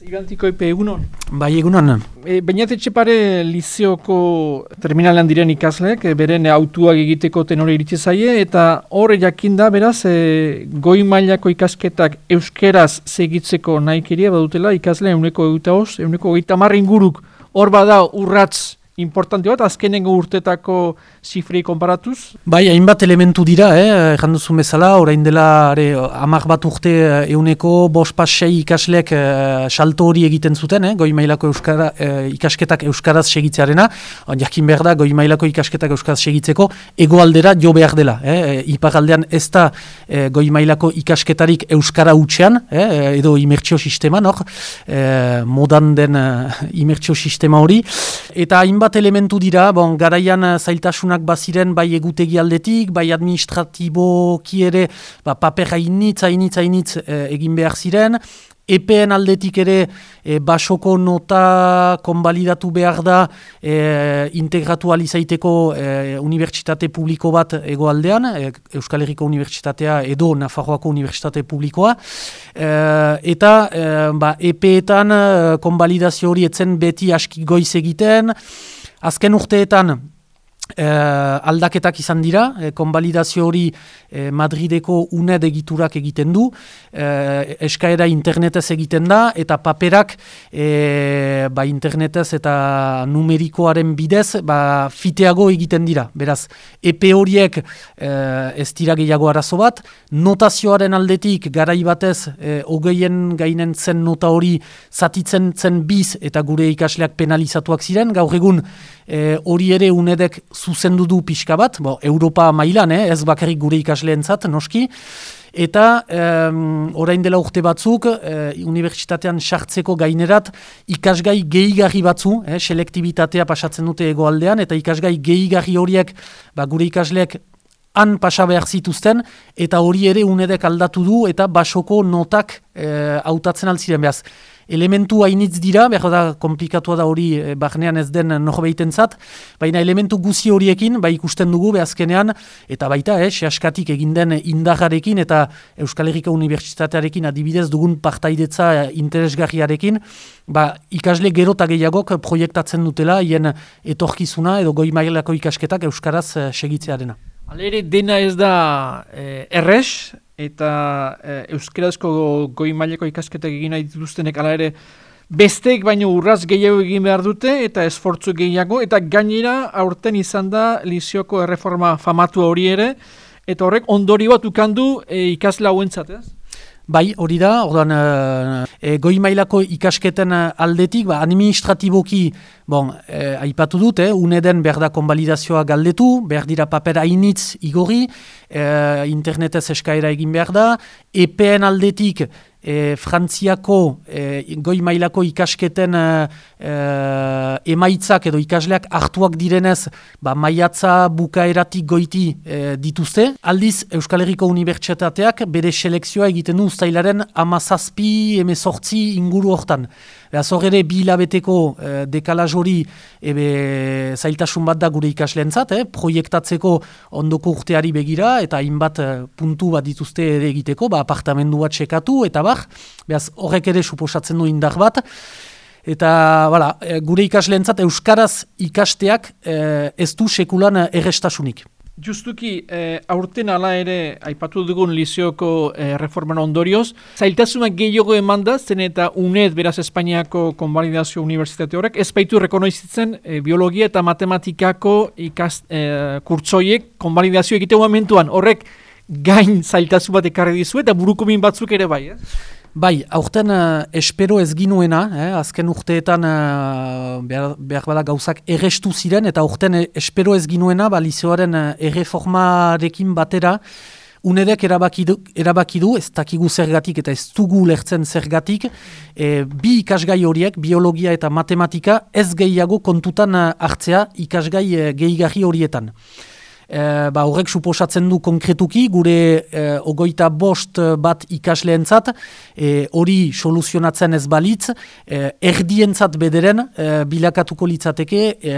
Ibantiko ipe egunon. Bai egunon. E, Bainat etxepare lizioko terminalan diren ikasleek, e, beren autuak egiteko tenore iritsi zaie, eta horre jakinda, beraz, e, goi mailako ikasketak euskeraz segitzeko nahi keria badutela, ikasle euneko eguta hoz, euneko eguta inguruk, hor bada urratz importante bat, azkenengo urtetako zifri konparatuz? Bai, hainbat elementu dira, eh, jandu bezala, orain dela are, amak bat urte euneko bos pasei ikasleek eh, salto hori egiten zuten, eh, goi mailako euskara, eh, ikasketak euskaraz segitzearena, jakin behar da, goi mailako ikasketak euskaraz segitzeko, egoaldera jo behar dela. Eh, iparaldean ez da eh, goi mailako ikasketarik euskara utxean, eh, edo imertsio sistema, nor, eh, modan den eh, imertsio sistema hori, eta hainbat hainbat elementu dira, bon, garaian eh, zailtasunak baziren bai egutegi aldetik, bai administratibo ere, ba, paper hainitz, hainitz, hainitz eh, egin behar ziren, EPN aldetik ere e, basoko nota konbalidatu behar da e, integratu alizaiteko e, unibertsitate publiko bat egoaldean, e, Euskal Herriko Unibertsitatea edo Nafarroako Unibertsitate Publikoa. E, eta e, ba, EPetan konbalidazio hori etzen beti aski goiz egiten, azken urteetan Eh, aldaketak izan dira, eh, konbalidazio hori eh, Madrideko UNED egiturak egiten du, eh, eskaera internetez egiten da, eta paperak eh, ba, internetez eta numerikoaren bidez ba, fiteago egiten dira. Beraz, EP horiek eh, ez dira gehiago arazo bat, notazioaren aldetik garai batez eh, hogeien gainen zen nota hori zatitzen zen biz eta gure ikasleak penalizatuak ziren, gaur egun hori ere UNEDek zuzendu du pixka bat, bo, Europa mailan, eh, ez bakarrik gure ikasleentzat noski, eta um, orain dela urte batzuk, uh, unibertsitatean sartzeko gainerat, ikasgai gehigarri batzu, eh, selektibitatea pasatzen dute egoaldean, eta ikasgai gehigarri horiek ba, gure ikasleek han pasa behar zituzten, eta hori ere unedek aldatu du, eta basoko notak eh, hautatzen uh, altziren behaz elementu hainitz dira, behar da komplikatua da hori e, barnean ez den norbeiten zat, baina elementu guzi horiekin, bai ikusten dugu behazkenean, eta baita, eh, sehaskatik egin den indagarekin eta Euskal Herriko Unibertsitatearekin adibidez dugun partaidetza eh, interesgarriarekin, ba, ikasle gerota gehiagok proiektatzen dutela, hien etorkizuna edo goi mailako ikasketak Euskaraz segitzearena. Alere, dena ez da eh, erres, eta e, euskerazko goi maileko ikasketak egin nahi dituztenek ala ere besteek baino urraz gehiago egin behar dute eta esfortzu gehiago. Eta gainera aurten izan da lizioko erreforma famatu hori ere. Eta horrek ondori bat ukandu e, ikasla hauentzat, ez? Bai, hori da, orduan, e, goi mailako ikasketen aldetik, ba, administratiboki, bon, e, aipatu dut, eh, uneden behar da konbalidazioa galdetu, behar dira paper hainitz igori, e, internetez eskaera egin behar da, EPN aldetik, e, Frantziako e, goi mailako ikasketen e, e, emaitzak edo ikasleak hartuak direnez ba, maiatza bukaeratik goiti e, dituzte. Aldiz Euskal Herriko Unibertsitateak bere selekzioa egiten du ustailaren amazazpi emezortzi inguru hortan. Beraz hor ere bi hilabeteko e, dekalaz hori ebe, zailtasun bat da gure ikasleentzat, eh? proiektatzeko ondoko urteari begira eta hainbat puntu bat dituzte ere egiteko, ba, apartamendu bat sekatu eta ba, behaz horrek ere suposatzen du indar bat, eta bala, e, gure ikasleentzat Euskaraz ikasteak e, ez du sekulan errestasunik. Justuki, e, aurten ala ere, aipatu dugun lizioko e, reforman ondorioz, zailtasunak gehiago eman da, zen eta UNED, beraz Espainiako Konvalidazio Unibertsitate horrek, ez baitu rekonoizitzen biologia eta matematikako ikas, e, kurtsoiek konvalidazio egite momentuan. Horrek, gain zailtazu bat ekarri dizu eta burukumin batzuk ere bai, eh? Bai, aurten uh, espero ez ginuena, eh? azken urteetan uh, behar, behar bada gauzak errestu ziren, eta aurten espero ez ginuena, ba, lizoaren uh, erreformarekin batera, Unedek erabaki du, erabaki du, ez dakigu zergatik eta ez dugu lertzen zergatik, e, bi ikasgai horiek, biologia eta matematika, ez gehiago kontutan hartzea ikasgai e, gehigarri horietan. E, ba, horrek suposatzen du konkretuki, gure e, ogoita bost bat ikasleentzat, hori soluzionatzen ez balitz, e, erdientzat bederen e, bilakatuko litzateke e,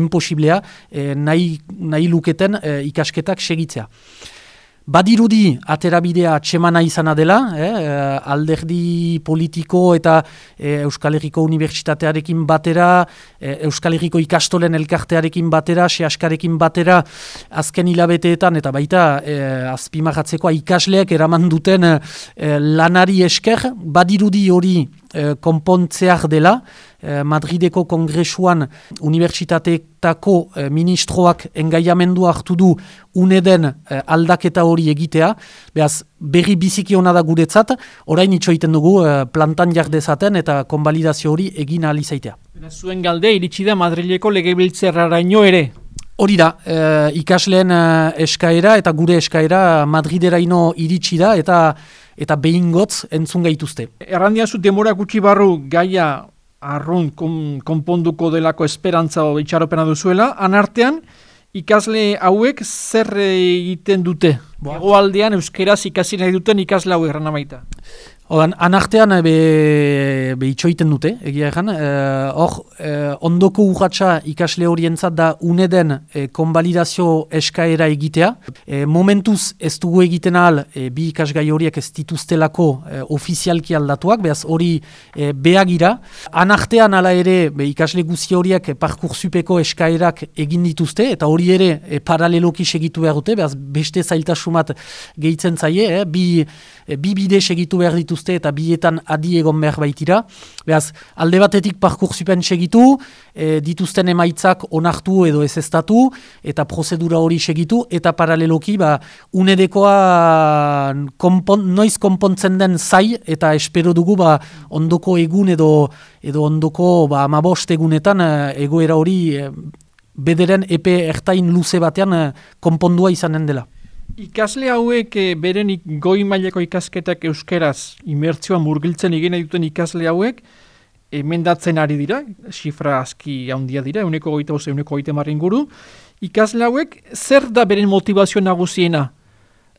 imposiblea e, nahi, nahi luketen e, ikasketak segitzea. Badirudi aterabidea txemana izana dela, eh, alderdi politiko eta eh, Euskal Herriko Unibertsitatearekin batera, eh, Euskal Herriko ikastolen elkartearekin batera, sehaskarekin batera, azken hilabeteetan eta baita eh, azpimarratzeko ikasleak eraman duten eh, lanari esker, badirudi hori eh, konpontzeak dela, Eh, Madrideko kongresuan unibertsitateetako eh, ministroak engaiamendu hartu du uneden eh, aldaketa hori egitea, behaz berri biziki hona da guretzat, orain itxoiten dugu plantan jardezaten eta konbalidazio hori egin alizaitea. Zuen galde, iritsi da Madrileko legebiltzerraraino ere? Hori da, ikasleen eskaera eta gure eskaera Madrideraino iritsi da eta eta behin gotz entzun gaituzte. Errandia zu demora gutxi barru gaia arrun konponduko delako esperantza itxaropena duzuela, anartean ikasle hauek zer egiten dute? Egoaldean euskeraz ikasi nahi duten ikasle hauek erran Odan, anartean be, be itxoiten dute, egia egan. Eh, hor, eh, ondoko urratxa ikasle horientzat da uneden eh, konbalidazio eskaera egitea. Eh, momentuz ez dugu egiten ahal eh, bi ikasgai horiek ez dituztelako eh, ofizialki aldatuak, behaz hori eh, behagira. Anartean ala ere be, ikasle guzi horiek parkursupeko eskaerak egin dituzte, eta hori ere eh, paraleloki segitu behar dute, behaz beste zailtasumat gehitzen zaie, eh, bi, eh, bi bide segitu behar dituzte dituzte eta bietan adi egon behar baitira. Beaz, alde batetik parkursupen segitu, e, dituzten emaitzak onartu edo ez estatu, eta prozedura hori segitu, eta paraleloki, ba, unedekoa konpon, noiz konpontzen den zai, eta espero dugu, ba, ondoko egun edo, edo ondoko, ba, amabost egunetan, e, egoera hori, e, bederen epe ertain luze batean konpondua izanen dela. Ikasle hauek e, beren goi maileko ikasketak euskeraz imertzioa murgiltzen egin duten ikasle hauek emendatzen ari dira, xifra aski handia dira, euneko goita oso euneko goita marrin guru. Ikasle hauek zer da beren motivazio nagusiena?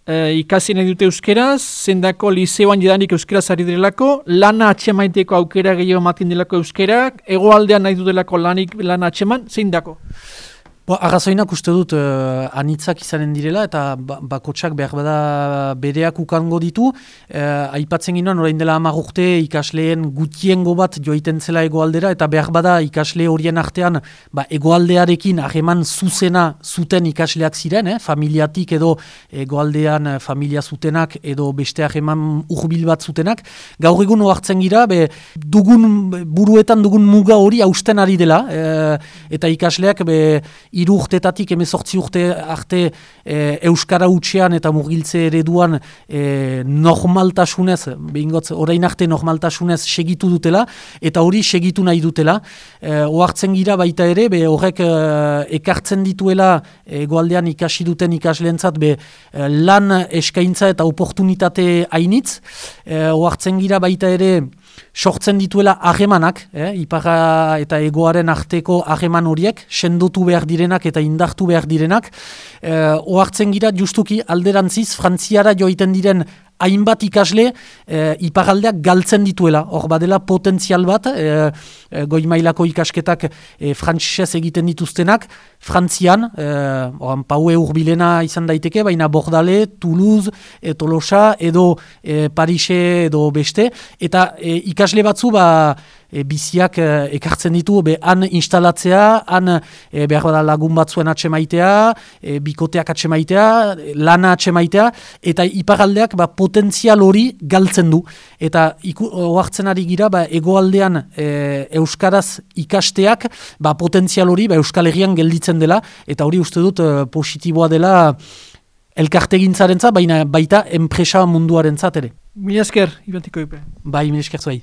E, ikasi dute euskeraz, zendako liseoan jedanik euskeraz ari direlako, lana atxemaiteko aukera gehiago matin delako euskerak, egoaldean nahi dutelako lanik lana atxeman, zein dako? Bo, arrazoinak uste dut uh, anitzak izanen direla eta ba, bakotsak behar bada bereak ukango ditu. Uh, aipatzen ginoen, orain dela amagurte ikasleen gutiengo bat joiten zela egoaldera eta behar bada ikasle horien artean ba, egoaldearekin hageman zuzena zuten ikasleak ziren, eh? familiatik edo egoaldean familia zutenak edo beste hageman urbil bat zutenak. Gaur egun oartzen gira, be, dugun, buruetan dugun muga hori hausten ari dela uh, eta ikasleak be, iru urtetatik emezortzi urte arte e, Euskara utxean eta murgiltze ereduan e, normaltasunez, behingotz, orain arte normaltasunez segitu dutela, eta hori segitu nahi dutela. E, oartzen gira baita ere, be horrek e, ekartzen dituela egoaldean ikasi duten ikaslentzat, be lan eskaintza eta oportunitate hainitz. E, oartzen gira baita ere, sortzen dituela ahemanak, eh, iparra eta egoaren arteko aheman horiek, sendotu behar direnak eta indartu behar direnak. Eh, oartzen gira justuki alderantziz, frantziara joiten diren hainbat ikasle e, iparaldeak galtzen dituela. Hor badela potentzial bat, e, goi mailako ikasketak e, egiten dituztenak, Frantzian, e, oran, paue urbilena izan daiteke, baina Bordale, Toulouse, e, Tolosa, edo e, Parise, edo beste, eta e, ikasle batzu, ba, e, biziak e, ekartzen ditu, be, han instalatzea, han e, behar bada lagun batzuen atxemaitea, e, bikoteak atxemaitea, lana atxemaitea, eta iparaldeak ba, potentzial hori galtzen du. Eta oartzen ari gira, ba, egoaldean e, Euskaraz ikasteak, ba, potentzial hori ba, Euskal Herrian gelditzen dela, eta hori uste dut e, positiboa dela elkartegintzaren baina baita enpresa munduaren ere. Mila esker, ibantiko Bai, mila esker zuai.